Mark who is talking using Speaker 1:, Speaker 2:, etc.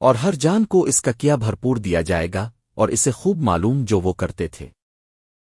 Speaker 1: اور ہر جان کو اس کا کیا بھرپور دیا جائے گا اور اسے خوب معلوم جو وہ کرتے تھے۔